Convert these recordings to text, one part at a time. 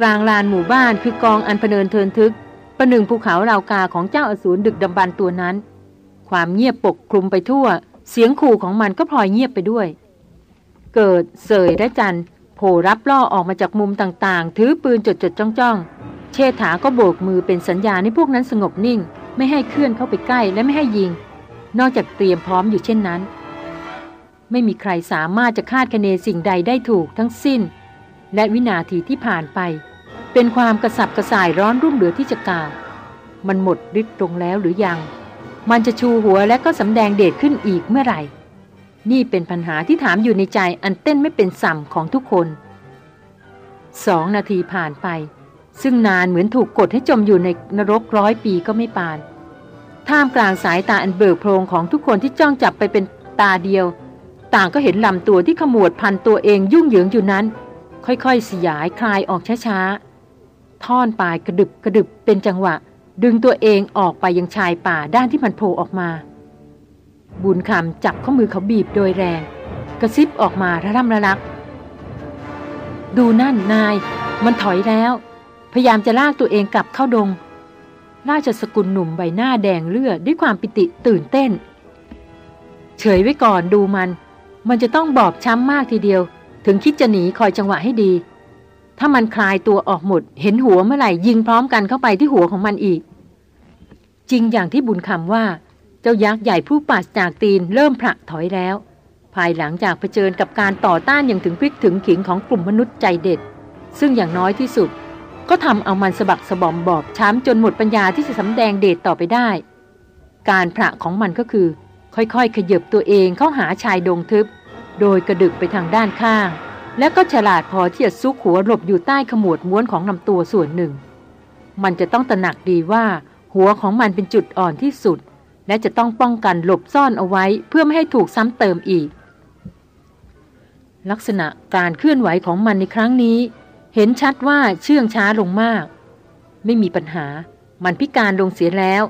กลางลานหมู่บ้านคือกองอันพเนินเทินทึก ประหนึ่งภูเขาราวกาของเจ้าอสูรดึกดำบรรตัวนั้น ความเงียบปกคลุมไปทั่ว เสียงขู่ของมันก็พลอยเงียบไปด้วย เกิดเสยและจันโผรับล่อออกมาจากมุมต่างๆ ถือปืนจดๆจ้องๆ เชษฐาก็โบกมือเป็นสัญญาณให้พวกนั้นสงบนิ่ง ไม่ให้เคลื่อนเข้าไปใกล้และไม่ให้ยิง นอกจากเตรียมพร้อมอยู่เช่นนั้น ไม่มีใครสามารถจะคาดคะเนสิ่งใดได้ถูกทั้งสิ้น และวินาทีที่ผ่านไป เป็นความกระสับกระส่ายร้อนรุ่มเหลือที่จะกล่าว มันหมดฤทธิ์ลงแล้วหรือยัง มันจะชูหัวและก็สำแดงเดชขึ้นอีกเมื่อไหร่ นี่เป็นปัญหาที่ถามอยู่ในใจอันเต้นไม่เป็นสัมของทุกคนสองนาทีผ่านไป ซึ่งนานเหมือนถูกกดให้จมอยู่ในนรกร้อยปีก็ไม่ปาน ท่ามกลางสายตาอันเบิกโพรงของทุกคนที่จ้องจับไปเป็นตาเดียว ต่างก็เห็นลำตัวที่ขมวดพันตัวเองยุ่งเหยิงอยู่นั้น ค่อยๆสยายคลายออกช้าๆ ท่อนปลายกระดึบกระดึบเป็นจังหวะ ดึงตัวเองออกไปยังชายป่าด้านที่มันโผล่ออกมา บุญคำจับข้อมือเขาบีบโดยแรง กระซิบออกมาระร่ำระลัก ดูนั่นนาย มันถอยแล้ว พยายามจะลากตัวเองกลับเข้าดง ราชสกุลหนุ่มใบหน้าแดงเลือดด้วยความปิติตื่นเต้น เฉยไว้ก่อนดูมัน มันจะต้องบอบช้ำมากทีเดียว ถึงคิดจะหนีคอยจังหวะให้ดี ถ้ามันคลายตัวออกหมด เห็นหัวเมื่อไหร่ยิงพร้อมกันเข้าไปที่หัวของมันอีก จริงอย่างที่บุญคำว่า เจ้ายักษ์ใหญ่ผู้ปาศจากตีนเริ่มผละถอยแล้ว ภายหลังจากเผชิญกับการต่อต้านอย่างถึงพริกถึงขิงของกลุ่มมนุษย์ใจเด็ด ซึ่งอย่างน้อยที่สุด ก็ทำเอามันสะบักสะบอมบอบช้ำจนหมดปัญญาที่จะสำแดงเดชต่อไปได้ การผละของมันก็คือ ค่อยๆ ขยับตัวเองเข้าหาชายดงทึบ โดยกระดึกไปทางด้านข้าง และก็ฉลาดพอที่จะซุกหัวหลบอยู่ใต้ขมวดม้วนของลำตัวส่วนหนึ่ง มันจะต้องตระหนักดีว่า หัวของมันเป็นจุดอ่อนที่สุด และจะต้องป้องกันหลบซ่อนเอาไว้เพื่อไม่ให้ถูกซ้ำเติมอีก ลักษณะการเคลื่อนไหวของมันในครั้งนี้ เห็นชัดว่าเชื่องช้าลงมาก ไม่มีปัญหา มันพิการลงเสียแล้ว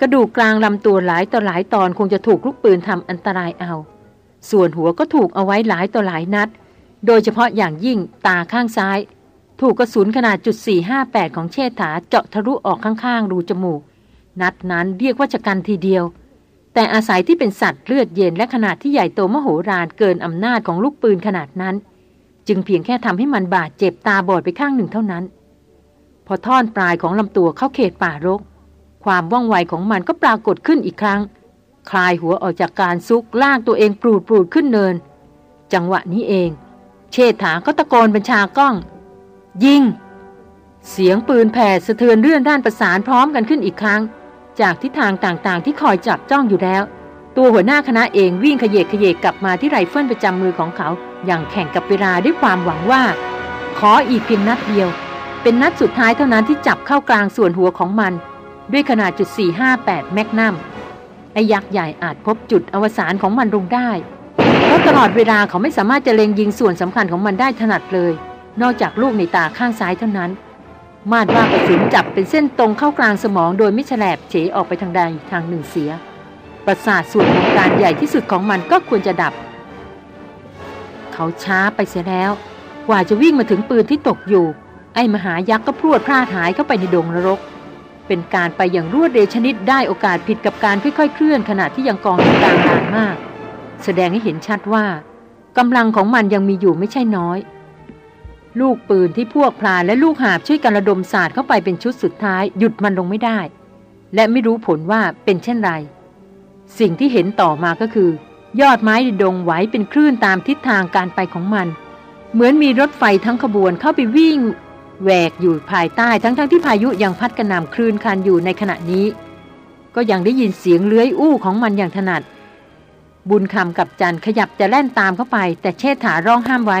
กระดูกกลางลำตัวหลายต่อหลายตอนคงจะถูกลูกปืนทำอันตรายเอา ส่วนหัวก็ถูกเอาไว้หลายต่อหลายนัด โดยเฉพาะอย่างยิ่งตาข้างซ้าย ถูกกระสุนขนาดจุด458 ของเชษฐาเจาะทะลุออกข้างๆ รูจมูก นัดนั้นเรียกว่าชะกันทีเดียว แต่อาศัยที่เป็นสัตว์เลือดเย็นและขนาดที่ใหญ่โตมโหฬารเกินอำนาจของลูกปืนขนาดนั้น จึงเพียงแค่ทำให้มันบาดเจ็บตาบอดไปข้างหนึ่งเท่านั้น พอท่อนปลายของลำตัวเข้าเขตป่ารก ความว่องไวของมันก็ปรากฏขึ้นอีกครั้ง คลายหัวออกจากการซุกลากตัวเองปลูดปลูดขึ้นเนิน จังหวะนี้เอง เชษฐาก็ตะโกนบัญชากล้อง ยิง เสียงปืนแผ่สะเทือนเรื่อนด้านประสานพร้อมกันขึ้นอีกครั้ง จากทิศทางต่างๆ ที่คอยจับจ้องอยู่แล้ว ตัวหัวหน้าคณะเองวิ่งขยเยกขยเยกกลับมาที่ไรเฟิลประจำมือของเขา อย่างแข่งกับเวลาด้วยความหวังว่า ขออีกเพียงนัดเดียว เป็นนัดสุดท้ายเท่านั้นที่จับเข้ากลางส่วนหัวของมัน ด้วยขนาดจุด458แมกนัม ไอ้ยักษ์ใหญ่อาจพบจุดอวสานของมันลงได้ เพราะตลอดเวลาเขาไม่สามารถจะเล็งยิงส่วนสำคัญของมันได้ถนัดเลย นอกจากลูกในตาข้างซ้ายเท่านั้น มาดว่ากระสุนจับเป็นเส้นตรงเข้ากลางสมอง โดยไม่แฉลบเฉออกไปทางใดทางหนึ่งเสีย ประสาทส่วนของการใหญ่ที่สุดของมันก็ควรจะดับ เขาช้าไปเสียแล้ว กว่าจะวิ่งมาถึงปืนที่ตกอยู่ ไอ้มหายักษ์ก็พรวดพลาดหายเข้าไปในดงนรก เป็นการไปอย่างรวดเร็วชนิดได้โอกาสผิดกับการค่อยๆเคลื่อนขณะที่ยังกองอยู่กลางลานมาก แสดงให้เห็นชัดว่ากำลังของมันยังมีอยู่ไม่ใช่น้อย ลูกปืนที่พวกพลานและลูกหาบช่วยกันระดมศาสตร์เข้าไปเป็นชุดสุดท้าย หยุดมันลงไม่ได้ และไม่รู้ผลว่าเป็นเช่นไร สิ่งที่เห็นต่อมาก็คือ ยอดไม้ดงไหวเป็นคลื่นตามทิศทางการไปของมัน เหมือนมีรถไฟทั้งขบวนเข้าไปวิ่ง แหวกอยู่ภายใต้ทั้งๆทที่พายุยังพัดกระหน่ำคลื่นคันอยู่ในขณะนี้ ก็ยังได้ยินเสียงเลื้อยอู้ของมันอย่างถนัด บุญคำกับจันขยับจะแล่นตามเข้าไป แต่เชษฐาร้องห้ามไว้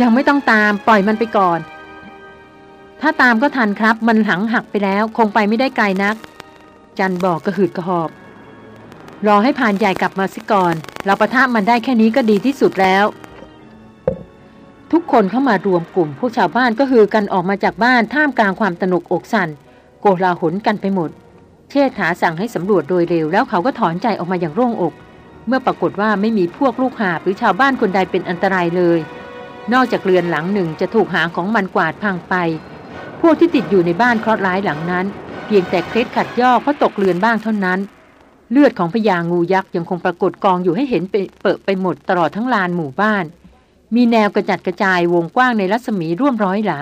ยังไม่ต้องตามปล่อยมันไปก่อน ถ้าตามก็ทันครับ มันหังหักไปแล้ว คงไปไม่ได้ไกลนัก จันบอกกระหืดกระหอบ รอให้ผ่านใหญ่กลับมาสิก่อน เราประทะมันได้แค่นี้ก็ดีที่สุดแล้ว ทุกคนเข้ามารวมกลุ่ม พวกชาวบ้านก็ฮือกันออกมาจากบ้านท่ามกลางความตนกอกสันโกลาหลกันไปหมด เชษฐาสั่งให้สำรวจโดยเร็วแล้วเขาก็ถอนใจออกมาอย่างโล่งอก เมื่อปรากฏว่าไม่มีพวกลูกหาหรือชาวบ้านคนใดเป็นอันตรายเลย นอกจากเรือนหลังหนึ่งจะถูกหางของมันกวาดพังไป พวกที่ติดอยู่ในบ้านเคราะห์ร้ายหลังนั้น เพียงแต่เคล็ดขัดย่อเพราะตกเรือนบ้างเท่านั้น เลือดของพญางูยักษ์ยังคงปรากฏกองอยู่ให้เห็นเปิดไปหมดตลอดทั้งลานหมู่บ้าน มีแนวกระจัดกระจายวงกว้างในรัศมีร่วมร้อยหลา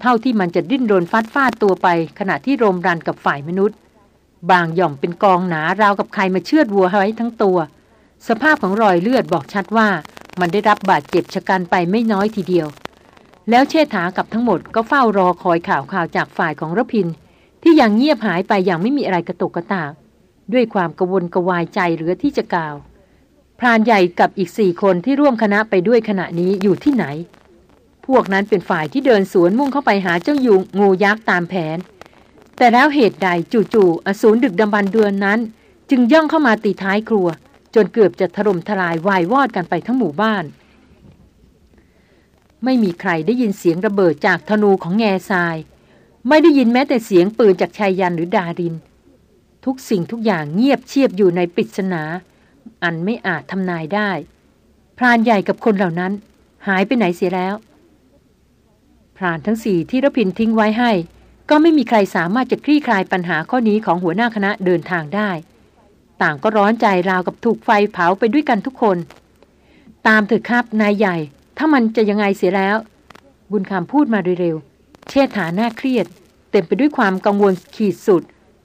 เท่าที่มันจะดิ้นรนฟัดฟาดตัวไปขณะที่รมรันกับฝ่ายมนุษย์ บางหย่อมเป็นกองหนาราวกับใครมาเชือดวัวไว้ทั้งตัว สภาพของรอยเลือดบอกชัดว่ามันได้รับบาดเจ็บชะกันไปไม่น้อยทีเดียว แล้วเชษฐากับทั้งหมดก็เฝ้ารอคอยข่าวข่าวจากฝ่ายของรพิน ที่ยังเงียบหายไปอย่างไม่มีอะไรกระตุกกระตากด้วยความกวนกวายใจเหลือที่จะกล่าว พรานใหญ่กับอีกสี่คนที่ร่วมคณะไปด้วยขณะนี้อยู่ที่ไหน พวกนั้นเป็นฝ่ายที่เดินสวนมุ่งเข้าไปหาเจ้ายุงงูยักษ์ตามแผน แต่แล้วเหตุใดจู่ๆอสูรดึกดำบรรเดือนนั้น จึงย่องเข้ามาตีท้ายครัว จนเกือบจะถล่มทลายวายวอดกันไปทั้งหมู่บ้าน ไม่มีใครได้ยินเสียงระเบิดจากธนูของแง่ทราย ไม่ได้ยินแม้แต่เสียงปืนจากชายยันหรือดาริน ทุกสิ่งทุกอย่างเงียบเชียบอยู่ในปริศนา อันไม่อาจทำนายได้ พรานใหญ่กับคนเหล่านั้น หายไปไหนเสียแล้ว พรานทั้งสี่ที่รพินทิ้งไว้ให้ ก็ไม่มีใครสามารถจะคลี่คลายปัญหาข้อนี้ของหัวหน้าคณะเดินทางได้ ต่างก็ร้อนใจราวกับถูกไฟเผาไปด้วยกันทุกคน ตามเถอครับนายใหญ่ ถ้ามันจะยังไงเสียแล้ว บุญคำพูดมาเร็วๆเชษฐาหน้าเครียด เต็มไปด้วยความกังวลขีดสุด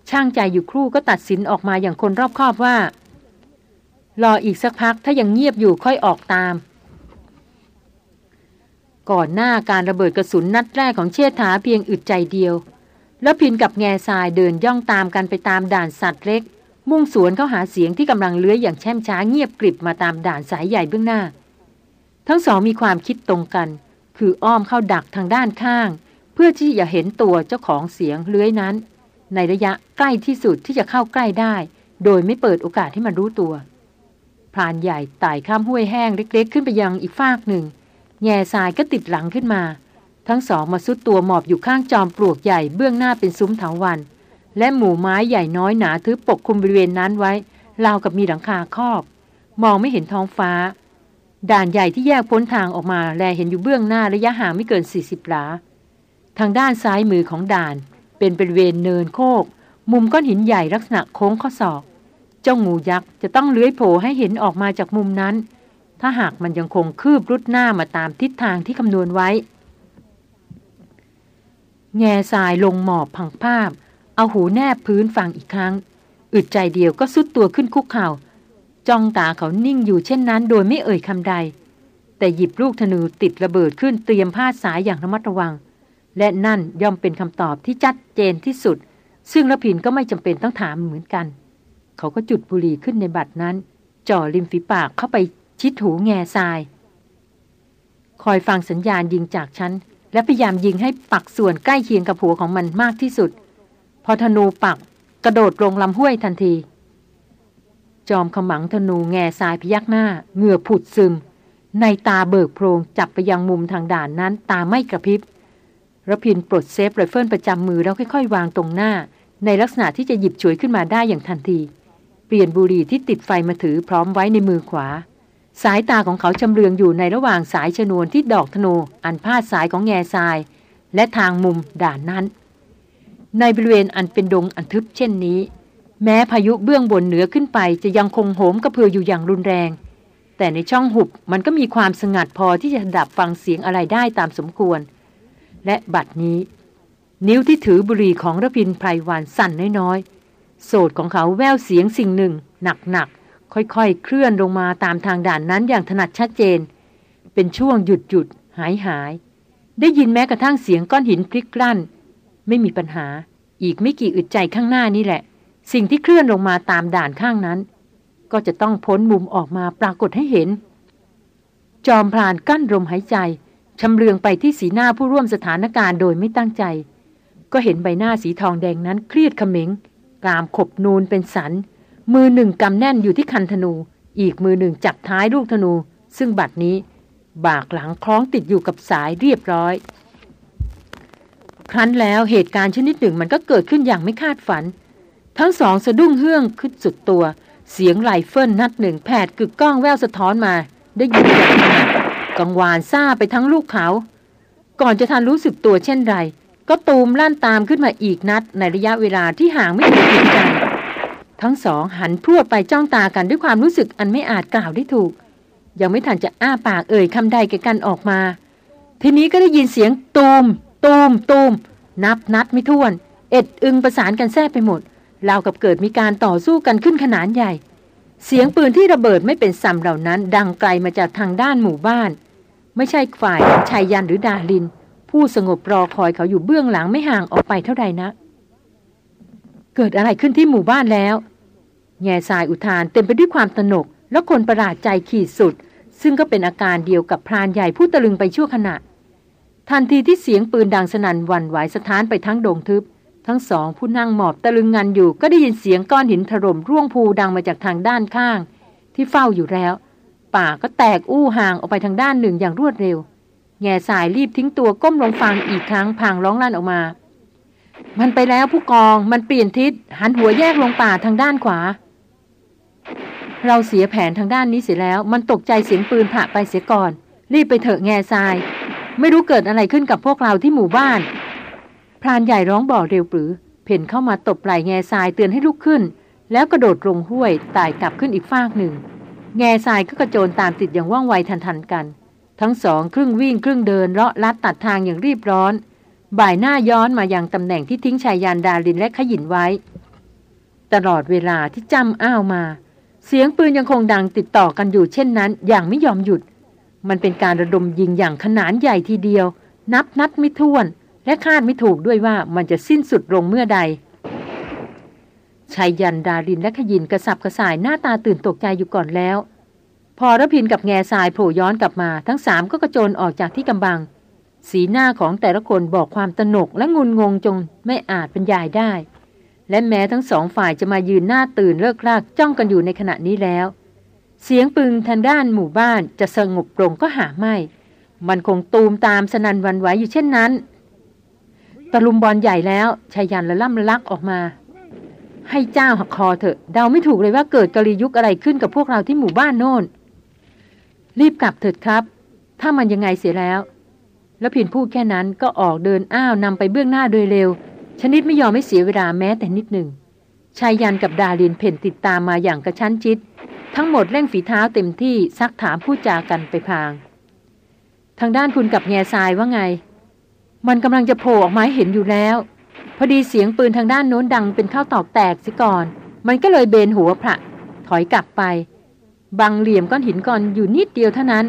ช่างใจอยู่ครู่ก็ตัดสินออกมาอย่างคนรอบคอบว่า รออีกสักพักถ้ายังเงียบอยู่ค่อยออกตาม ก่อนหน้าการระเบิดกระสุนนัดแรกของเชษฐาเพียงอึดใจเดียว แล้วพินกับแง่ทรายเดินย่องตามกันไปตามด่านสัตว์เล็ก มุ่งสวนเข้าหาเสียงที่กำลังเลื้อยอย่างแช่มช้าเงียบกริบมาตามด่านสายใหญ่เบื้องหน้า ทั้งสองมีความคิดตรงกัน คืออ้อมเข้าดักทางด้านข้าง เพื่อที่จะเห็นตัวเจ้าของเสียงเลื้อยนั้น ในระยะใกล้ที่สุดที่จะเข้าใกล้ได้ โดยไม่เปิดโอกาสให้มันรู้ตัว พรานใหญ่ไต่ข้ามห้วยแห้งเล็ก ๆ ขึ้นไปยังอีกฟากหนึ่ง แง่ทรายก็ติดหลังขึ้นมา ทั้งสองมาซุดตัวหมอบอยู่ข้างจอมปลวกใหญ่เบื้องหน้าเป็นซุ้มเถาวัน และหมู่ไม้ใหญ่น้อยหนาทึบปกคลุมบริเวณนั้นไว้ราวกับมีหลังคาครอบ มองไม่เห็นท้องฟ้า ด่านใหญ่ที่แยกพ้นทางออกมาแลเห็นอยู่เบื้องหน้าระยะห่างไม่เกิน 40หลา ทางด้านซ้ายมือของด่าน เป็นบริเวณเนินโคก มุมก้อนหินใหญ่ลักษณะโค้งข้อศอก เจ้างูยักษ์จะต้องเลื้อยโผล่ให้เห็นออกมาจากมุมนั้น ถ้าหากมันยังคงคืบรุดหน้ามาตามทิศทางที่คำนวณไว้ แง่ทรายลงหมอบพังภาพ เอาหูแนบพื้นฟังอีกครั้ง อึดใจเดียวก็สุดตัวขึ้นคุกเข่าจ้องตาเขานิ่งอยู่เช่นนั้น โดยไม่เอ่ยคำใด แต่หยิบลูกธนูติดระเบิดขึ้นเตรียมพาดสายอย่างระมัดระวัง และนั่นย่อมเป็นคำตอบที่ชัดเจนที่สุด ซึ่งละพินก็ไม่จำเป็นต้องถามเหมือนกัน เขาก็จุดบุหรี่ขึ้นในบัตรนั้น จ่อริมฝีปากเข้าไปชิดหูแง่ทราย คอยฟังสัญญาณยิงจากฉัน และพยายามยิงให้ปักส่วนใกล้เคียงกับหัวของมันมากที่สุด พอธนูปักกระโดดลงลำห้วยทันที จอมขมังธนูแง่ทรายพยักหน้า เหงื่อผุดซึม นัยน์ตาเบิกโพลงจับไปยังมุมทางด่านนั้นตาไม่กระพริบ รพินทร์ปลด safe ไรเฟิลประจำมือแล้วค่อยๆ วางตรงหน้า ในลักษณะที่จะหยิบฉวยขึ้นมาได้อย่างทันที เปลี่ยนบุหรี่ที่ติดไฟมาถือพร้อมไว้ในมือขวา สายตาของเขาชำเลืองอยู่ในระหว่างสายชนวนที่ดอกธนูอันพาดสายของแง่ทราย และทางมุมด่านนั้น ในบริเวณอันเป็นดงอันทึบเช่นนี้ แม้พายุเบื้องบนเหนือขึ้นไปจะยังคงโหมกระพืออยู่อย่างรุนแรง แต่ในช่องหุบมันก็มีความสงัดพอที่จะดับฟังเสียงอะไรได้ตามสมควร และบัดนี้ นิ้วที่ถือบุหรี่ของระพินไพรวันสั่นน้อยๆ โสดของเขาแววเสียงสิ่งหนึ่ง หนักๆ ค่อยๆ เคลื่อนลงมาตามทางด่านนั้นอย่างถนัดชัดเจน เป็นช่วงหยุดหยุดหายหาย ได้ยินแม้กระทั่งเสียงก้อนหินพลิกกลั่นไม่มีปัญหา อีกไม่กี่อึดใจข้างหน้านี่แหละ สิ่งที่เคลื่อนลงมาตามด่านข้างนั้น ก็จะต้องพ้นมุมออกมาปรากฏให้เห็น จอมพรานกั้นลมหายใจชำเลืองไปที่สีหน้าผู้ร่วมสถานการณ์โดยไม่ตั้งใจ ก็เห็นใบหน้าสีทองแดงนั้นเครียดขมิง กรามขบนูนเป็นสัน มือหนึ่งกำแน่นอยู่ที่คันธนู อีกมือหนึ่งจับท้ายลูกธนู ซึ่งบัดนี้บากหลังคล้องติดอยู่กับสายเรียบร้อย ครั้นแล้วเหตุการณ์ชนิดหนึ่งมันก็เกิดขึ้นอย่างไม่คาดฝัน ทั้งสองสะดุ้งเฮื่องขึ้นสุดตัว เสียงไหลเฟิลนัดหนึ่งแผดกึกก้องแววสะท้อนมา ได้ยินกังวานซ่าไปทั้งลูกเขา ก่อนจะทันรู้สึกตัวเช่นไร ก็ตูมลั่นตามขึ้นมาอีกนัดในระยะเวลาที่ห่างไม่ถึงใจทั้งสองหันพรวดไปจ้องตากันด้วยความรู้สึกอันไม่อาจกล่าวได้ถูก ยังไม่ทันจะอ้าปากเอ่ยคำใดแก่กันออกมา ทีนี้ก็ได้ยินเสียงตูม ตูม ตูม นับนัดไม่ถ้วน เอ็ดอึงประสานกันแทบไปหมดราวกับเกิดมีการต่อสู้กันขึ้นขนาดใหญ่ เสียงปืนที่ระเบิดไม่เป็นซ้ำเหล่านั้น ดังไกลมาจากทางด้านหมู่บ้าน ไม่ใช่ฝ่ายชายยันหรือดาลิน ผู้สงบรอคอยเขาอยู่เบื้องหลังไม่ห่างออกไปเท่าใดนะ เกิดอะไรขึ้นที่หมู่บ้านแล้ว แง่ทรายอุทานเต็มไปด้วยความตนก และคนประหลาดใจขีดสุด ซึ่งก็เป็นอาการเดียวกับพรานใหญ่ผู้ตะลึงไปชั่วขณะ ทันทีที่เสียงปืนดังสนั่นวันไหวสถานไปทั้งดงทึบ ทั้งสองผู้นั่งหมอบตะลึงงันอยู่ ก็ได้ยินเสียงก้อนหินถล่มร่วงภูดังมาจากทางด้านข้าง ที่เฝ้าอยู่แล้ว ป่าก็แตกอู้ห่างออกไปทางด้านหนึ่งอย่างรวดเร็ว แง่สายรีบทิ้งตัวก้มลงฟังอีกครั้งพางร้องลั่นออกมา มันไปแล้วผู้กองมันเปลี่ยนทิศ หันหัวแยกลงป่าทางด้านขวา เราเสียแผนทางด้านนี้เสียแล้ว มันตกใจเสียงปืนผ่าไปเสียก่อน รีบไปเถอะแง่ทราย ไม่รู้เกิดอะไรขึ้นกับพวกเราที่หมู่บ้านพรานใหญ่ร้องบอกเร็วปรือ เพ่นเข้ามาตบไหล่แง่ทรายเตือนให้ลุกขึ้น แล้วกระโดดลงห้วยไต่กลับขึ้นอีกฟากหนึ่ง แง่ทรายก็กระโจนตามติดอย่างว่องไวทันทันกัน ทั้งสองครึ่งวิ่งครึ่งเดินเลาะลัดตัดทางอย่างรีบร้อน บ่ายหน้าย้อนมาอยังตำแหน่งที่ทิ้งชายยานดาลินและขยินไว้ ตลอดเวลาที่จำอ้าวมา เสียงปืนยังคงดังติดต่อกันอยู่เช่นนั้น อย่างไม่ยอมหยุด มันเป็นการระดมยิงอย่างขนาดใหญ่ทีเดียว นับนัดไม่ถ้วน และคาดไม่ถูกด้วยว่ามันจะสิ้นสุดลงเมื่อใดชายยันดารินและขยินกระสับกระส่ายหน้าตาตื่นตกใจอยู่ก่อนแล้ว อระพินกับแง่ทรายโผล่ย้อนกลับมา ทั้งสามก็กระโจนออกจากที่กำบัง สีหน้าของแต่ละคนบอกความตนกและงุนงงจงไม่อาจบรรยายได้ และแม้ทั้งสองฝ่ายจะมายืนหน้าตื่นเลิกลากจ้องกันอยู่ในขณะนี้แล้ว เสียงปึงทางด้านหมู่บ้านจะสงบลงก็หาไม่ มันคงตูมตามสนันวันไหวอยู่เช่นนั้นตะลุมบอลใหญ่แล้วชายันละล่ำละลักออกมา ให้เจ้าหักคอเถอะเดาไม่ถูกเลยว่าเกิดกรียุคอะไรขึ้นกับพวกเราที่หมู่บ้านโน่น รีบกลับเถิดครับ ถ้ามันยังไงเสียแล้ว แล้วผินพูดแค่นั้นก็ออกเดินอ้าวนำไปเบื้องหน้าโดยเร็ว ชนิดไม่ยอมไม่เสียเวลาแม้แต่นิดหนึ่งชายยันกับดาลินเพ่นติดตามมาอย่างกระชั้นชิด ทั้งหมดเร่งฝีเท้าเต็มที่ซักถามพูดจากันไปพาง ทางด้านคุณกับแง่ทรายว่าไง มันกำลังจะโผล่ออกมาเห็นอยู่แล้ว พอดีเสียงปืนทางด้านโน้นดังเป็นข้าวตอกแตกสิก่อน มันก็เลยเบนหัวพระถอยกลับไป บังเหลี่ยมก้อนหินก่อนอยู่นิดเดียวเท่านั้น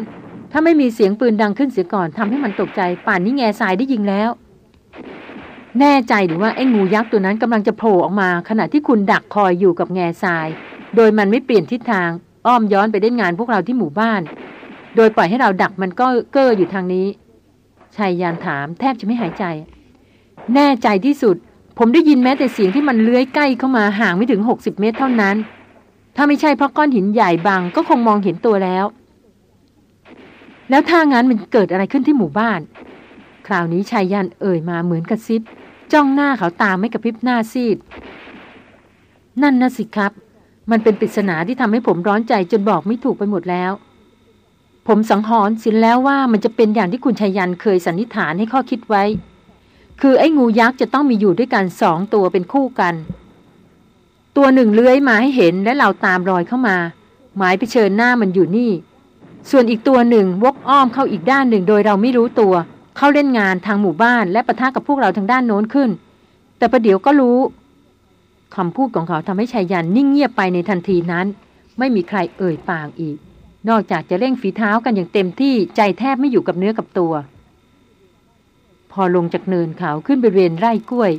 ถ้าไม่มีเสียงปืนดังขึ้นเสียก่อนทำให้มันตกใจ ป่านนี้แง่ทรายได้ยิงแล้ว แน่ใจหรือว่าไอ้งูยักษ์ตัวนั้นกำลังจะโผล่ออกมา ขณะที่คุณดักคอยอยู่กับแง่ทราย โดยมันไม่เปลี่ยนทิศทาง อ้อมย้อนไปเล่นงานพวกเราที่หมู่บ้าน โดยปล่อยให้เราดักมันก็เก้ออยู่ทางนี้ชายยานถามแทบจะไม่หายใจ แน่ใจที่สุด ผมได้ยินแม้แต่เสียงที่มันเลื้อยใกล้เข้ามาห่างไม่ถึง 60 เมตรเท่านั้น ถ้าไม่ใช่เพราะก้อนหินใหญ่บางก็คงมองเห็นตัวแล้ว แล้วถ้างั้นมันเกิดอะไรขึ้นที่หมู่บ้าน คราวนี้ชายยันเอ่ยมาเหมือนกระซิบจ้องหน้าเขาตามไม่กระพริบหน้าซีด นั่นนะสิครับ มันเป็นปริศนาที่ทำให้ผมร้อนใจจนบอกไม่ถูกไปหมดแล้ว ผมสังหรณ์สินแล้วว่ามันจะเป็นอย่างที่คุณชายันเคยสันนิษฐานให้ข้อคิดไว้ คือไอ้งูยักษ์จะต้องมีอยู่ด้วยกันสองตัวเป็นคู่กัน ตัวหนึ่งเลื้อยมาให้เห็นและเราตามรอยเข้ามา หมายไปเชิญหน้ามันอยู่นี่ ส่วนอีกตัวหนึ่งวกอ้อมเข้าอีกด้านหนึ่งโดยเราไม่รู้ตัว เข้าเล่นงานทางหมู่บ้าน และประทะกับพวกเราทางด้านโน้นขึ้น แต่ประเดี๋ยวก็รู้คำพูดของเขาทำให้ชายยันนิ่งเงียบไปในทันทีนั้น ไม่มีใครเอ่ยปากอีก นอกจากจะเร่งฝีเท้ากันอย่างเต็มที่ใจแทบไม่อยู่กับเนื้อกับตัว พอลงจากเนินเขาขึ้นบริเวณไร่กล้วย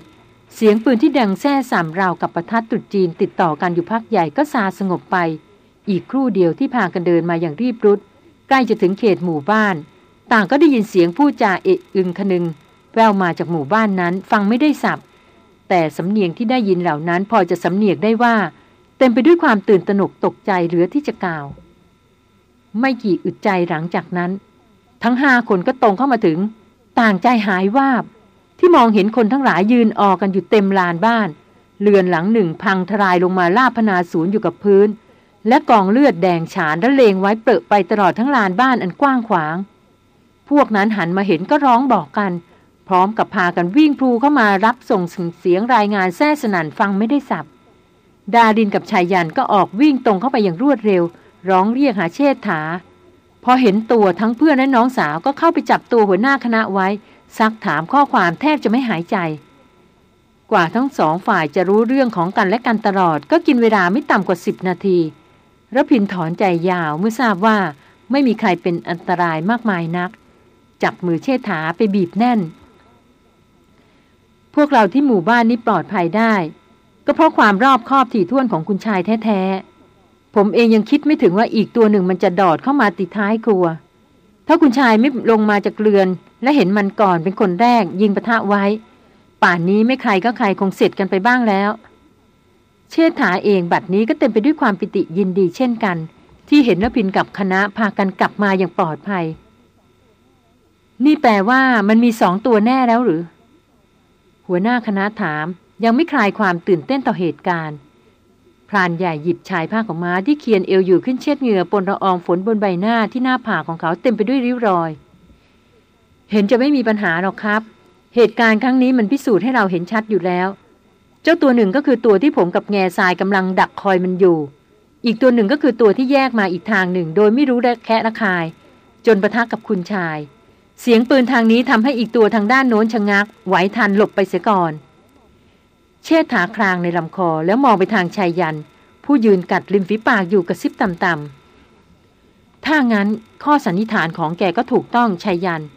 เสียงปืนที่ดังแซ่สามราวกับประทัดตุดจีนติดต่อกันอยู่พักใหญ่ก็ซาสงบไป อีกครู่เดียวที่พากันเดินมาอย่างรีบรุดใกล้จะถึงเขตหมู่บ้าน ต่างก็ได้ยินเสียงผู้จาเอะอึงคนึง แววมาจากหมู่บ้านนั้นฟังไม่ได้สับ แต่สำเนียงที่ได้ยินเหล่านั้นพอจะสำเนียกได้ว่า เต็มไปด้วยความตื่นตระหนกตกใจเหลือที่จะกล่าว ไม่กี่อึดใจหลังจากนั้น ทั้งห้าคนก็ตรงเข้ามาถึง ต่างใจหายวาบ ที่มองเห็นคนทั้งหลายยืนออกกันอยู่เต็มลานบ้าน เรือนหลังหนึ่งพังทลายลงมาลาพนาศูนย์อยู่กับพื้น และกองเลือดแดงฉานและเลงไว้เปรอะไปตลอดทั้งลานบ้านอันกว้างขวาง พวกนั้นหันมาเห็นก็ร้องบอกกัน พร้อมกับพากันวิ่งพลูเข้ามารับส่งเสียงรายงานแซ่สนั่นฟังไม่ได้สับ ดาดินกับชายยันก็ออกวิ่งตรงเข้าไปอย่างรวดเร็ว ร้องเรียกหาเชษฐาพอเห็นตัวทั้งเพื่อนและน้องสาวก็เข้าไปจับตัวหัวหน้าคณะไว้ ซักถามข้อความแทบจะไม่หายใจ กว่าทั้งสองฝ่ายจะรู้เรื่องของกันและกันตลอด ก็กินเวลาไม่ต่ำกว่าสิบนาทีระพินถอนใจยาวเมื่อทราบว่าไม่มีใครเป็นอันตรายมากมายนัก จับมือเชษฐาไปบีบแน่น พวกเราที่หมู่บ้านนี้ปลอดภัยได้ ก็เพราะความรอบคอบถี่ถ้วนของคุณชายแท้ๆ ผมเองยังคิดไม่ถึงว่าอีกตัวหนึ่งมันจะดอดเข้ามาติดท้ายครัว ถ้าคุณชายไม่ลงมาจากเรือน และเห็นมันก่อนเป็นคนแรกยิงปะทะไว้ ป่านนี้ไม่ใครก็ใครคงเสร็จกันไปบ้างแล้ว เชษฐาเองบัดนี้ก็เต็มไปด้วยความปิติยินดีเช่นกัน ที่เห็นนพินกับคณะพากันกลับมาอย่างปลอดภัย นี่แปลว่ามันมีสองตัวแน่แล้วหรือ หัวหน้าคณะถามยังไม่คลายความตื่นเต้นต่อเหตุการณ์พรานใหญ่หยิบชายผ้าของม้าที่เคียนเอวอยู่ขึ้นเช็ดเหงื่อปนระอองฝนบนใบหน้าที่หน้าผากของเขาเต็มไปด้วยริ้วรอย เห็นจะไม่มีปัญหาหรอกครับ เหตุการณ์ครั้งนี้มันพิสูจน์ให้เราเห็นชัดอยู่แล้ว เจ้าตัวหนึ่งก็คือตัวที่ผมกับแง่ทรายกำลังดักคอยมันอยู่ อีกตัวหนึ่งก็คือตัวที่แยกมาอีกทางหนึ่ง โดยไม่รู้แค่ระคาย จนประทะกับคุณชาย เสียงปืนทางนี้ทำให้อีกตัวทางด้านโน้นชะงัก ไหวทันหลบไปเสียก่อน เชิดถาครางในลำคอแล้วมองไปทางชายยัน ผู้ยืนกัดริมฝีปากอยู่กระซิบต่ำๆถ้างั้นข้อสันนิษฐานของแกก็ถูกต้องชายยันเ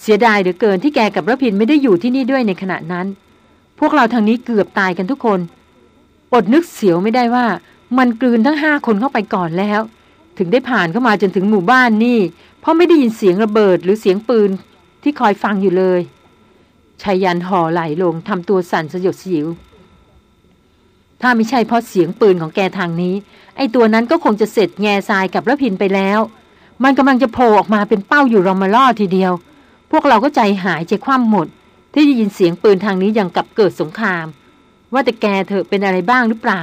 เสียดายเหลือเกินที่แกกับรพินไม่ได้อยู่ที่นี่ด้วยในขณะนั้น พวกเราทางนี้เกือบตายกันทุกคน อดนึกเสียวไม่ได้ว่า มันกลืนทั้งห้าคนเข้าไปก่อนแล้ว ถึงได้ผ่านเข้ามาจนถึงหมู่บ้านนี่ เพราะไม่ได้ยินเสียงระเบิดหรือเสียงปืนที่คอยฟังอยู่เลยชายันห่อไหลลงทำตัวสั่นสยดสยิว ถ้าไม่ใช่เพราะเสียงปืนของแกทางนี้ ไอตัวนั้นก็คงจะเสร็จแง่ทรายกับระพินไปแล้ว มันกำลังจะโผล่ออกมาเป็นเป้าอยู่รอมาล่อทีเดียว พวกเราก็ใจหายใจคว่ำหมด ที่ได้ยินเสียงปืนทางนี้อย่างกับเกิดสงคราม ว่าแต่แกเถอเป็นอะไรบ้างหรือเปล่า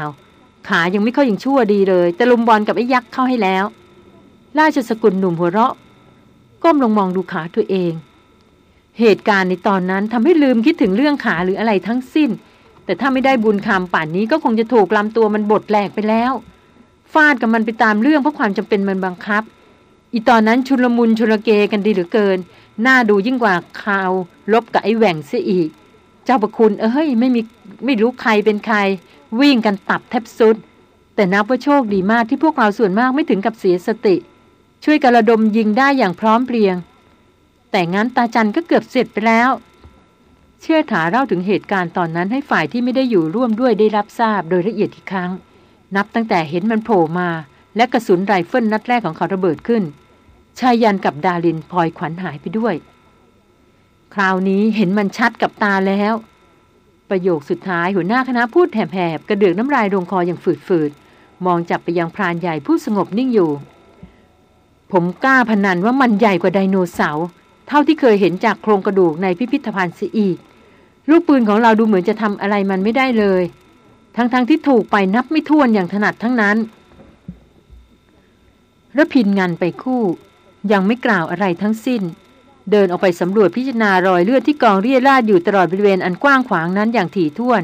ขายังไม่ค่อยยังชั่วดีเลยแต่ลุมบอลกับไอ้ยักษ์เข้าให้แล้ว ราชสกุลหนุ่มหัวเราะ ก้มลงมองดูขาตัวเอง เหตุการณ์ในตอนนั้นทำให้ลืมคิดถึงเรื่องขาหรืออะไรทั้งสิ้น แต่ถ้าไม่ได้บุญคำป่านนี้ก็คงจะถูกลำตัวมันบดแหลกไปแล้วฟาดกับมันไปตามเรื่องเพราะความจำเป็นมันบังคับ อีตอนนั้นชุลมุนชุลเกกันดีเหลือเกิน น่าดูยิ่งกว่าคราวรบกับไอ้แหว่งเสียอีก เจ้าประคุณเอ้ยไม่มีไม่รู้ใครเป็นใคร วิ่งกันตับแทบสุด แต่นับว่าโชคดีมากที่พวกเราส่วนมากไม่ถึงกับเสียสติ ช่วยกระดมยิงได้อย่างพร้อมเพรียง แต่ยังงั้นตาจันก็เกือบเสร็จไปแล้ว เชื่อถาเล่าถึงเหตุการณ์ตอนนั้นให้ฝ่ายที่ไม่ได้อยู่ร่วมด้วยได้รับทราบโดยละเอียดอีกครั้ง นับตั้งแต่เห็นมันโผล่มาและกระสุนไรเฟิลนัดแรกของเขาระเบิดขึ้น ชายยันกับดาลินพลอยขวัญหายไปด้วย คราวนี้เห็นมันชัดกับตาแล้ว ประโยคสุดท้ายหัวหน้าคณะพูดแหบๆกระเดือกน้ำลายลงคออย่างฝืดๆ มองจับไปยังพรานใหญ่ผู้สงบนิ่งอยู่ ผมกล้าพนันว่ามันใหญ่กว่าไดโนเสาร์เท่าที่เคยเห็นจากโครงกระดูกในพิพิธภัณฑ์เสียอีก ลูกปืนของเราดูเหมือนจะทำอะไรมันไม่ได้เลย ทั้งๆทที่ถูกไปนับไม่ถ้วนอย่างถนัดทั้งนั้นระพินงันไปคู่ ยังไม่กล่าวอะไรทั้งสิ้น เดินออกไปสำรวจพิจารณารอยเลือดที่กองเรียราดอยู่ตลอดบริเวณอันกว้างขวางนั้นอย่างถี่ถ้วน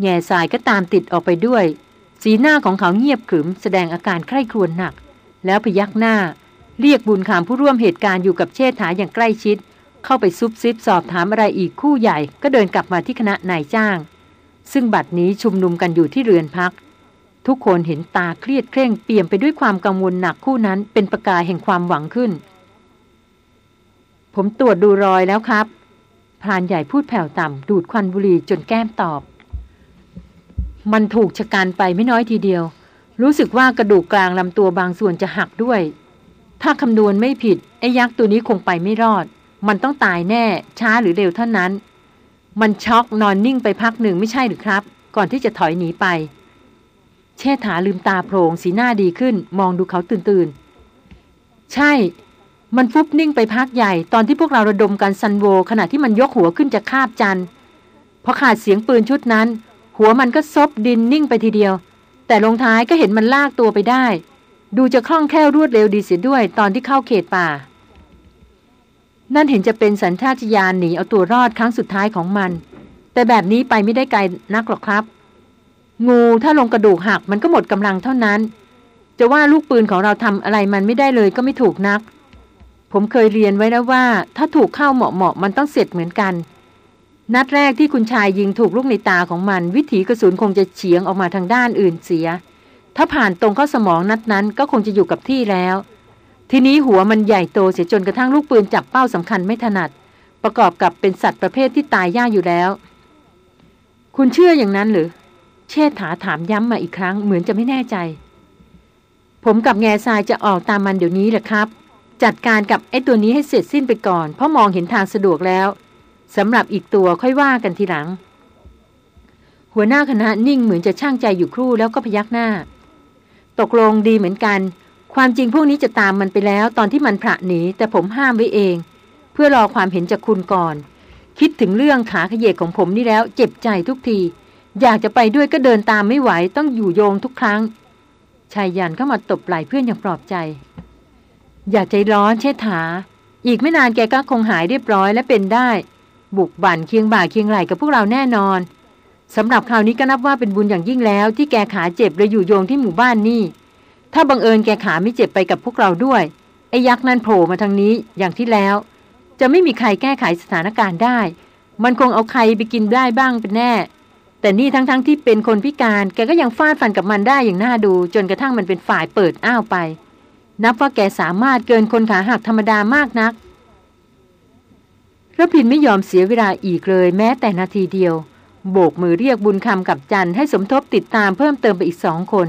แง่สายก็ตามติดออกไปด้วย สีหน้าของเขาเงียบขรึมแสดงอาการใคร่ครวญหนัก แล้วพยักหน้า เรียกบุญคำผู้ร่วมเหตุการณ์อยู่กับเชษฐาอย่างใกล้ชิด เข้าไปซุบซิบสอบถามอะไรอีกคู่ใหญ่ ก็เดินกลับมาที่คณะนายจ้าง ซึ่งบัดนี้ชุมนุมกันอยู่ที่เรือนพัก ทุกคนเห็นตาเครียดเคร่งเปี่ยมไปด้วยความกังวลหนักคู่นั้นเป็นประกายแห่งความหวังขึ้น ผมตรวจดูรอยแล้วครับ พรานใหญ่พูดแผ่วต่ำดูดควันบุหรี่จนแก้มตอบ มันถูกชะกันไปไม่น้อยทีเดียว รู้สึกว่ากระดูกกลางลำตัวบางส่วนจะหักด้วย ถ้าคำนวณไม่ผิดไอ้ยักษ์ตัวนี้คงไปไม่รอด มันต้องตายแน่ ช้าหรือเร็วเท่านั้น มันช็อกนอนนิ่งไปพักหนึ่งไม่ใช่หรือครับ ก่อนที่จะถอยหนีไป เชษฐาลืมตาโพลงสีหน้าดีขึ้น มองดูเขาตื่นตื่นใช่ มันฟุบนิ่งไปพักใหญ่ ตอนที่พวกเราระดมกันซันโว ขณะที่มันยกหัวขึ้นจะคาบจันพอขาดเสียงปืนชุดนั้น หัวมันก็ซบดินนิ่งไปทีเดียว แต่ลงท้ายก็เห็นมันลากตัวไปได้ ดูจะคล่องแคล่วรวดเร็วดีเสียด้วย ตอนที่เข้าเขตป่า นั่นเห็นจะเป็นสัญชาตญาณหนีเอาตัวรอดครั้งสุดท้ายของมัน แต่แบบนี้ไปไม่ได้ไกลนักหรอกครับ งูถ้าลงกระดูกหักมันก็หมดกำลังเท่านั้น จะว่าลูกปืนของเราทำอะไรมันไม่ได้เลยก็ไม่ถูกนัก ผมเคยเรียนไว้แล้วว่า ถ้าถูกเข้าเหมาะๆมันต้องเสร็จเหมือนกัน นัดแรกที่คุณชายยิงถูกลูกในตาของมัน วิถีกระสุนคงจะเฉียงออกมาทางด้านอื่นเสีย ถ้าผ่านตรงเข้าสมองนัดนั้นก็คงจะอยู่กับที่แล้ว ทีนี้หัวมันใหญ่โตเสียจนกระทั่งลูกปืนจับเป้าสำคัญไม่ถนัด ประกอบกับเป็นสัตว์ประเภทที่ตายยากอยู่แล้ว คุณเชื่ออย่างนั้นหรือ เชษฐาถามย้ำมาอีกครั้งเหมือนจะไม่แน่ใจ ผมกับแง่ทรายจะออกตามมันเดี๋ยวนี้แหละครับ จัดการกับไอ้ตัวนี้ให้เสร็จสิ้นไปก่อน เพราะมองเห็นทางสะดวกแล้วสำหรับอีกตัวค่อยว่ากันทีหลัง หัวหน้าคณะนิ่งเหมือนจะช่างใจอยู่ครู่แล้วก็พยักหน้า ตกลงดีเหมือนกัน ความจริงพวกนี้จะตามมันไปแล้ว ตอนที่มันพระหนีแต่ผมห้ามไว้เอง เพื่อรอความเห็นจากคุณก่อน คิดถึงเรื่องขาขยเยกของผมนี่แล้ว เจ็บใจทุกที อยากจะไปด้วยก็เดินตามไม่ไหวต้องอยู่โยงทุกครั้งชายยันเข้ามาตบไหล่เพื่อนอย่างปลอบใจ อย่าใจร้อนเชษฐา อีกไม่นานแกก็คงหายเรียบร้อยและเป็นได้ บุกบั่นเคียงบ่าเคียงไหลกับพวกเราแน่นอนสำหรับคราวนี้ก็นับว่าเป็นบุญอย่างยิ่งแล้ว ที่แกขาเจ็บเลยอยู่โยงที่หมู่บ้านนี่ ถ้าบังเอิญแกขาไม่เจ็บไปกับพวกเราด้วยไอ้ยักษ์นั่นโผล่มาทางนี้อย่างที่แล้ว จะไม่มีใครแก้ไขสถานการณ์ได้ มันคงเอาใครไปกินได้บ้างเป็นแน่ แต่นี่ทั้งๆทที่เป็นคนพิการแกก็ยังฟาดฟันกับมันได้อย่างน่าดู จนกระทั่งมันเป็นฝ่ายเปิดอ้าวไป นับว่าแกสามารถเกินคนขาหักธรรมดามากนักระพินไม่ยอมเสียเวลาอีกเลย แม้แต่นาทีเดียว โบกมือเรียกบุญคำกับจันให้สมทบติดตามเพิ่มเติมไปอีกสองคน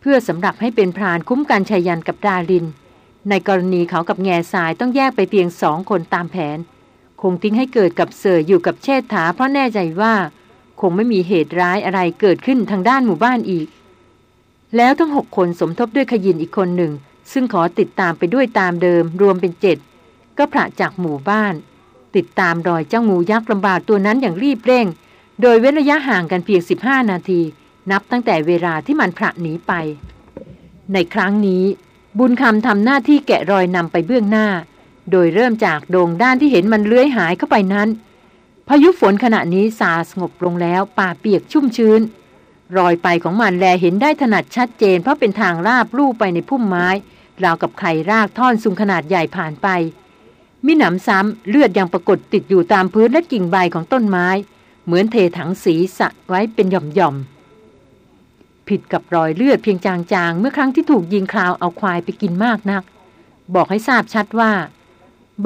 เพื่อสำหรับให้เป็นพรานคุ้มกันชายันกับดาริน ในกรณีเขากับแง่สายต้องแยกไปเพียงสองคนตามแผน คงทิ้งให้เกิดกับเสยอยู่กับเชษฐาเพราะแน่ใจว่า คงไม่มีเหตุร้ายอะไรเกิดขึ้นทางด้านหมู่บ้านอีก แล้วทั้งหกคนสมทบด้วยขยินอีกคนหนึ่ง ซึ่งขอติดตามไปด้วยตามเดิมรวมเป็นเจ็ดก็พระจากหมู่บ้าน ติดตามรอยเจ้างูยักษ์ลำบากตัวนั้นอย่างรีบเร่ง โดยเว้นระยะห่างกันเพียง 15 นาที นับตั้งแต่เวลาที่มันพระหนีไป ในครั้งนี้ บุญคำทำหน้าที่แกะรอยนำไปเบื้องหน้า โดยเริ่มจากโด่งด้านที่เห็นมันเลื้อยหายเข้าไปนั้น พายุฝนขณะนี้ซาสงบลงแล้วป่าเปียกชุ่มชื้น รอยไปของมันแลเห็นได้ถนัดชัดเจน เพราะเป็นทางราบลู่ไปในพุ่มไม้ราวกับไข่รากท่อนสูงขนาดใหญ่ผ่านไป มิหนำซ้ำเลือดยังปรากฏติดอยู่ตามพื้นและกิ่งใบของต้นไม้ เหมือนเทถังสีสะไว้เป็นหย่อมๆ ผิดกับรอยเลือดเพียงจางๆ เมื่อครั้งที่ถูกยิงคราวเอาควายไปกินมากนัก บอกให้ทราบชัดว่า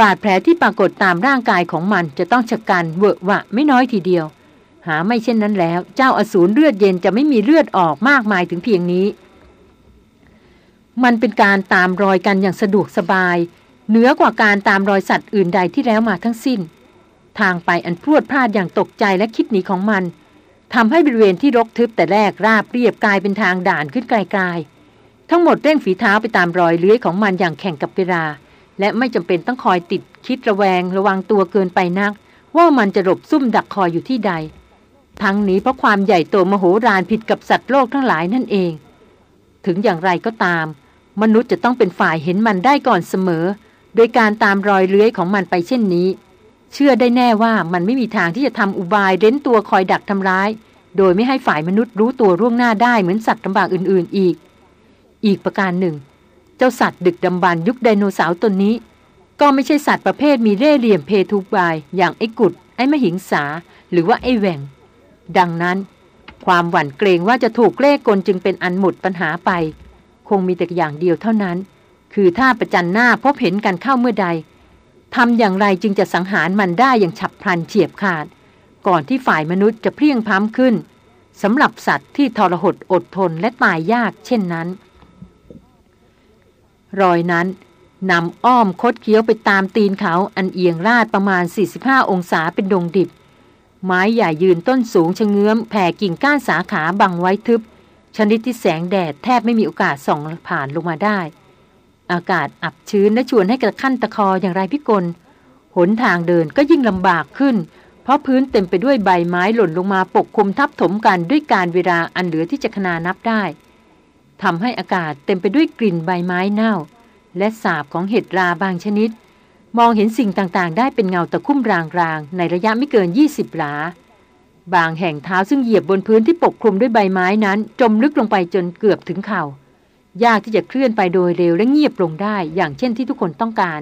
บาดแผลที่ปรากฏตามร่างกายของมันจะต้องชะกันเวอะวะไม่น้อยทีเดียว หาไม่เช่นนั้นแล้ว เจ้าอสูรเลือดเย็นจะไม่มีเลือดออกมากมายถึงเพียงนี้ มันเป็นการตามรอยกันอย่างสะดวกสบาย เหนือกว่าการตามรอยสัตว์อื่นใดที่แล้วมาทั้งสิ้น ทางไปอันพรวดพลาดอย่างตกใจและคิดหนีของมันทำให้บริเวณที่รกทึบแต่แรกราบเรียบกลายเป็นทางด่านขึ้นไกลๆทั้งหมดเร่งฝีเท้าไปตามรอยเลื้อยของมันอย่างแข่งกับเวลา และไม่จำเป็นต้องคอยติดคิดระแวงระวังตัวเกินไปนัก ว่ามันจะหลบซุ่มดักคอยอยู่ที่ใด ทั้งนี้เพราะความใหญ่โตมโหฬารผิดกับสัตว์โลกทั้งหลายนั่นเอง ถึงอย่างไรก็ตาม มนุษย์จะต้องเป็นฝ่ายเห็นมันได้ก่อนเสมอ โดยการตามรอยเลื้อยของมันไปเช่นนี้ เชื่อได้แน่ว่ามันไม่มีทางที่จะทำอุบายเร้นตัวคอยดักทำร้าย โดยไม่ให้ฝ่ายมนุษย์รู้ตัวร่วงหน้าได้เหมือนสัตว์ลำบากอื่น ๆ อีก อีกประการหนึ่ง เจ้าสัตว์ดึกดำบรรยุคไดโนเสาร์ตนนี้ ก็ไม่ใช่สัตว์ประเภทมีเร่เหลี่ยมเพทุบาย อย่างไอ้กุด ไอ้มหิงสา หรือว่าไอ้แหวงดังนั้น ความหวั่นเกรงว่าจะถูกเล่กลจึงเป็นอันหมดปัญหาไป คงมีแต่อย่างเดียวเท่านั้น คือถ้าประจันหน้าพบเห็นกันเข้าเมื่อใดทำอย่างไรจึงจะสังหารมันได้อย่างฉับพลันเฉียบขาด ก่อนที่ฝ่ายมนุษย์จะเพียงพ้ำขึ้นสำหรับสัตว์ที่ทรหดอดทนและตายยากเช่นนั้น รอยนั้นนำอ้อมคดเคี้ยวไปตามตีนเขาอันเอียงราดประมาณ 45 องศาเป็นดงดิบ ไม้ใหญ่ยืนต้นสูงชะเงื้อมแผ่กิ่งก้านสาขาบังไว้ทึบ ชนิดที่แสงแดดแทบไม่มีโอกาสส่องผ่านลงมาได้ อากาศอับชื้นและชวนให้กระขั้นตะคออย่างไรพิกล หนทางเดินก็ยิ่งลำบากขึ้น เพราะพื้นเต็มไปด้วยใบไม้หล่นลงมาปกคลุมทับถมกันด้วยการเวลาอันเหลือที่จะขนานับได้ ทำให้อากาศเต็มไปด้วยกลิ่นใบไม้เน่า และสาบของเห็ดราบางชนิด มองเห็นสิ่งต่างๆ ได้เป็นเงาตะคุ่มรางๆ ในระยะไม่เกิน 20 หลา บางแห่งเท้าซึ่งเหยียบบนพื้นที่ปกคลุมด้วยใบไม้นั้น จมลึกลงไปจนเกือบถึงเขา่ายากที่จะเคลื่อนไปโดยเร็วและเงียบลงได้ อย่างเช่นที่ทุกคนต้องการ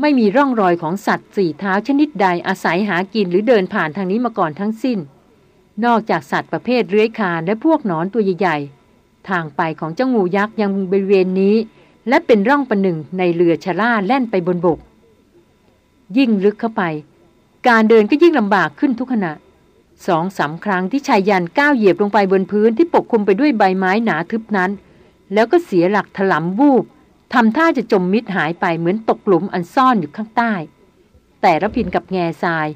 ไม่มีร่องรอยของสัตว์สี่เท้าชนิดใดอาศัยหากินหรือเดินผ่านทางนี้มาก่อนทั้งสิ้น นอกจากสัตว์ประเภทเลื้อยคานและพวกหนอนตัวใหญ่ๆ ทางไปของเจ้างูยักษ์ยังบริเวณนี้ และเป็นร่องประหนึ่งในเรือชะล่าแล่นไปบนบก ยิ่งลึกเข้าไป การเดินก็ยิ่งลำบากขึ้นทุกขณะสองสาครั้งที่ชายยันก้าวเหยียบลงไปบนพื้นที่ปกคลุมไปด้วยใบไม้หนาทึบนั้น แล้วก็เสียหลักถลำวูบทำท่าจะจมมิดหายไปเหมือนตกหลุมอันซ่อนอยู่ข้างใต้ แต่ระพินกับแง่ทราย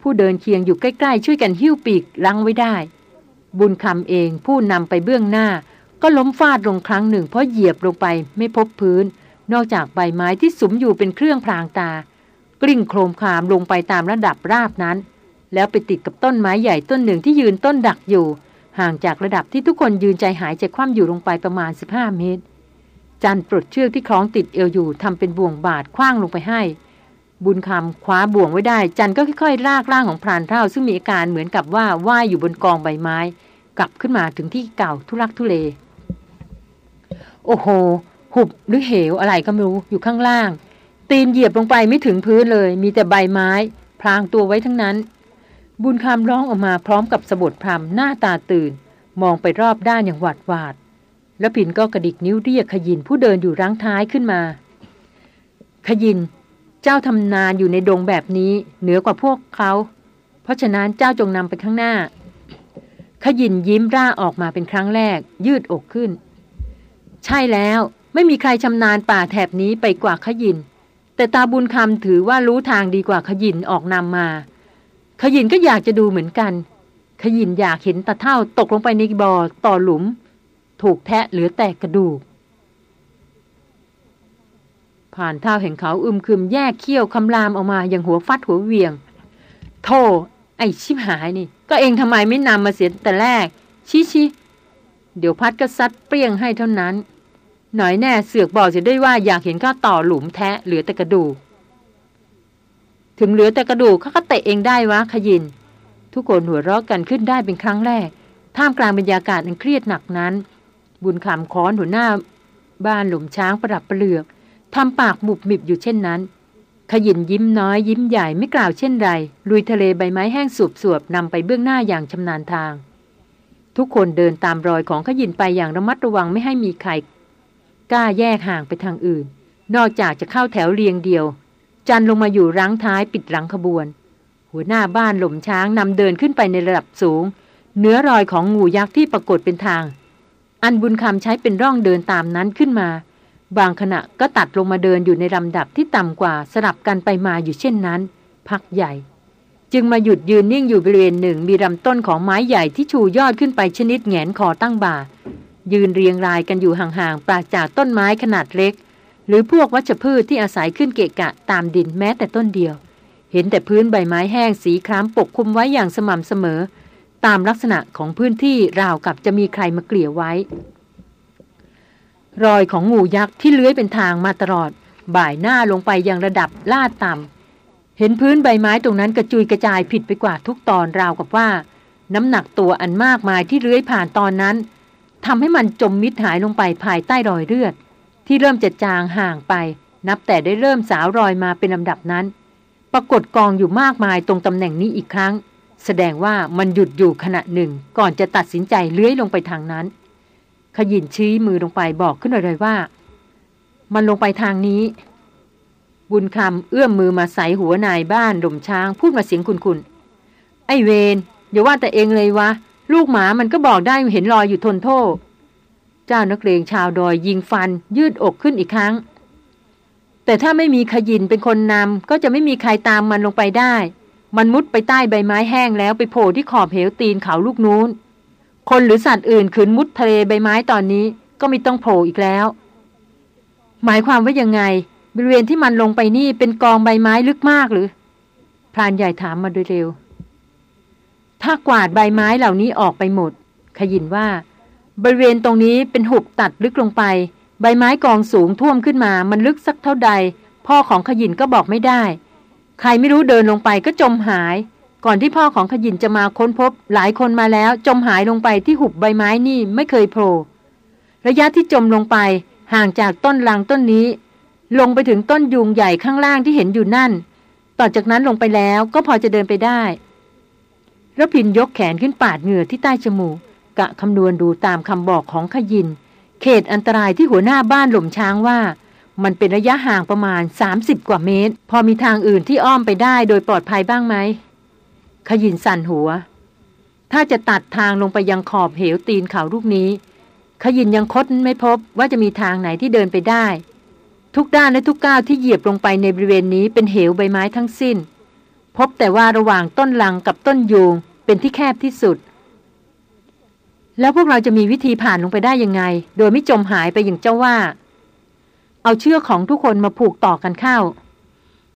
ผู้เดินเคียงอยู่ใกล้ๆ ช่วยกันหิ้วปีกลังไว้ได้ บุญคำเองผู้นำไปเบื้องหน้า ก็ล้มฟาดลงครั้งหนึ่งเพราะเหยียบลงไปไม่พบพื้น นอกจากใบไม้ที่สุมอยู่เป็นเครื่องพรางตา กลิ้งโครมคามลงไปตามระดับราบนั้น แล้วไปติดกับต้นไม้ใหญ่ต้นหนึ่งที่ยืนต้นดักอยู่ ห่างจากระดับที่ทุกคนยืนใจหายใจคว่ำอยู่ลงไปประมาณ 15 เมตร จันปลดเชือกที่คล้องติดเอวอยู่ทำเป็นบ่วงบาดคว้างลงไปให้ บุญคำคว้าบ่วงไว้ได้ จันก็ค่อยๆ ลากร่างของพรานเท่าซึ่งมีอาการเหมือนกับว่าว่ายอยู่บนกองใบไม้ กลับขึ้นมาถึงที่เก่าทุลักทุเล โอ้โห หุบหรือเหวอะไรก็ไม่รู้อยู่ข้างล่าง ตีนเหยียบลงไปไม่ถึงพื้นเลย มีแต่ใบไม้พรางตัวไว้ทั้งนั้น บุญคำร้องออกมาพร้อมกับสะบดพรำหน้าตาตื่น มองไปรอบด้านอย่างหวาดหวาด แล้วผินก็กระดิกนิ้วเรียกขยินผู้เดินอยู่รังท้ายขึ้นมา ขยิน เจ้าทำนานอยู่ในดงแบบนี้ เหนือกว่าพวกเขาเพราะฉะนั้นเจ้าจงนำไปข้างหน้า ขยินยิ้มร่าออกมาเป็นครั้งแรก ยืดอกขึ้น ใช่แล้วไม่มีใครชำนาญป่าแถบนี้ไปกว่าขยิน แต่ตาบุญคำถือว่ารู้ทางดีกว่าขยินออกนำมา ขยินก็อยากจะดูเหมือนกัน ขยินอยากเห็นตาเท่าตกลงไปในบ่อต่อหลุม ถูกแทะเหลือแต่กระดูก ผ่านเท่าแห่งเขาอึมคืมแยกเขี้ยวคำรามออกมาอย่างหัวฟัดหัวเวียง โธ่ไอชิบหายนี่ ก็เองทำไมไม่นำมาเสียแต่แรกชี้ชี้ เดี๋ยวพัดก็ซัดเปรี้ยงให้เท่านั้น หน่อยแน่เสือกบอกจะได้ว่าอยากเห็นข้าต่อหลุมแทะเหลือแต่กระดูก ถึงเหลือแต่กระดูกเขาก็เตะเองได้วะขยิน ทุกคนหัวเราะกันขึ้นได้เป็นครั้งแรก ท่ามกลางบรรยากาศอันเครียดหนักนั้น บุญคำค้อนหัวหน้า บ้านหลุมช้างประดับประเลือกทำปากหมุบมิบอยู่เช่นนั้นขยินยิ้มน้อยยิ้มใหญ่ไม่กล่าวเช่นไรลุยทะเลใบไม้แห้งสูบสวบนำไปเบื้องหน้าอย่างชำนาญทาง ทุกคนเดินตามรอยของขยินไปอย่างระมัดระวังไม่ให้มีใครกล้าแยกห่างไปทางอื่น นอกจากจะเข้าแถวเรียงเดียว จันลงมาอยู่รังท้ายปิดหลังขบวน หัวหน้าบ้านหล่มช้างนำเดินขึ้นไปในระดับสูง เนื้อรอยของงูยักษ์ที่ปรากฏเป็นทาง อันบุญคำใช้เป็นร่องเดินตามนั้นขึ้นมา บางขณะก็ตัดลงมาเดินอยู่ในลำดับที่ต่ำกว่าสลับกันไปมาอยู่เช่นนั้น พักใหญ่ จึงมาหยุดยืนนิ่งอยู่บริเวณหนึ่งมีลำต้นของไม้ใหญ่ที่ชูยอดขึ้นไปชนิดแงนคอตั้งบ่า ยืนเรียงรายกันอยู่ห่างๆปราจากต้นไม้ขนาดเล็ก หรือพวกวัชพืชที่อาศัยขึ้นเกะกะตามดินแม้แต่ต้นเดียว เห็นแต่พื้นใบไม้แห้งสีคล้ำปกคลุมไว้อย่างสม่ำเสมอ ตามลักษณะของพื้นที่ราวกับจะมีใครมาเกลี่ยไว้ รอยของงูยักษ์ที่เลื้อยเป็นทางมาตลอด บ่ายหน้าลงไปยังระดับลาดต่ำ เห็นพื้นใบไม้ตรงนั้นกระจุยกระจายผิดไปกว่าทุกตอนราวกับว่า น้ำหนักตัวอันมากมายที่เลื้อยผ่านตอนนั้นทำให้มันจมมิดหายลงไปภายใต้รอยเลือด ที่เริ่มจะจางห่างไป นับแต่ได้เริ่มสาวรอยมาเป็นลำดับนั้น ปรากฏกองอยู่มากมายตรงตำแหน่งนี้อีกครั้ง แสดงว่ามันหยุดอยู่ขณะหนึ่ง ก่อนจะตัดสินใจเลื้อยลงไปทางนั้น ขยินชี้มือลงไปบอกขึ้นเลยว่า มันลงไปทางนี้ บุญคำเอื้อมมือมาใส่หัวนายบ้านดมช้างพูดมาเสียงคุนๆไอเวนอย่าว่าแต่เองเลยวะ ลูกหมามันก็บอกได้เห็นรอยอยู่ทนโทษ เจ้านักเลงชาวดอยยิงฟัน ยืดอกขึ้นอีกครั้ง แต่ถ้าไม่มีขยินเป็นคนนำก็จะไม่มีใครตามมันลงไปได้ มันมุดไปใต้ใบไม้แห้งแล้วไปโผล่ที่ขอบเหวตีนเขาลูกนู้น คนหรือสัตว์อื่นขืนมุดทะเลใบไม้ตอนนี้ก็ไม่ต้องโผล่อีกแล้ว หมายความว่ายังไง บริเวณที่มันลงไปนี่เป็นกองใบไม้ลึกมากหรือ พรานใหญ่ถามมาโดยเร็ว ถ้ากวาดใบไม้เหล่านี้ออกไปหมด ขยินว่า บริเวณตรงนี้เป็นหุบตัดลึกลงไป ใบไม้กองสูงท่วมขึ้นมา มันลึกสักเท่าใด พ่อของขยินก็บอกไม่ได้ ใครไม่รู้เดินลงไปก็จมหาย ก่อนที่พ่อของขยินจะมาค้นพบ หลายคนมาแล้ว จมหายลงไปที่หุบใบไม้นี่ไม่เคยโผล่ระยะที่จมลงไปห่างจากต้นลางต้นนี้ ลงไปถึงต้นยุงใหญ่ข้างล่างที่เห็นอยู่นั่น ต่อจากนั้นลงไปแล้วก็พอจะเดินไปได้ระพินยกแขนขึ้นปาดเหงื่อที่ใต้จมูกกะคำนวณดูตามคำบอกของขยิน เขตอันตรายที่หัวหน้าบ้านหล่มช้างว่า มันเป็นระยะห่างประมาณ 30 กว่าเมตร พอมีทางอื่นที่อ้อมไปได้โดยปลอดภัยบ้างไหมขยินสั่นหัว ถ้าจะตัดทางลงไปยังขอบเหวตีนเขาลูกนี้ ขยินยังคดไม่พบว่าจะมีทางไหนที่เดินไปได้ ทุกด้านและทุกก้าวที่เหยียบลงไปในบริเวณนี้เป็นเหวใบไม้ทั้งสิ้น พบแต่ว่าระหว่างต้นลังกับต้นยูงเป็นที่แคบที่สุด แล้วพวกเราจะมีวิธีผ่านลงไปได้ยังไง โดยไม่จมหายไปอย่างเจ้าว่า เอาเชือกของทุกคนมาผูกต่อกันเข้า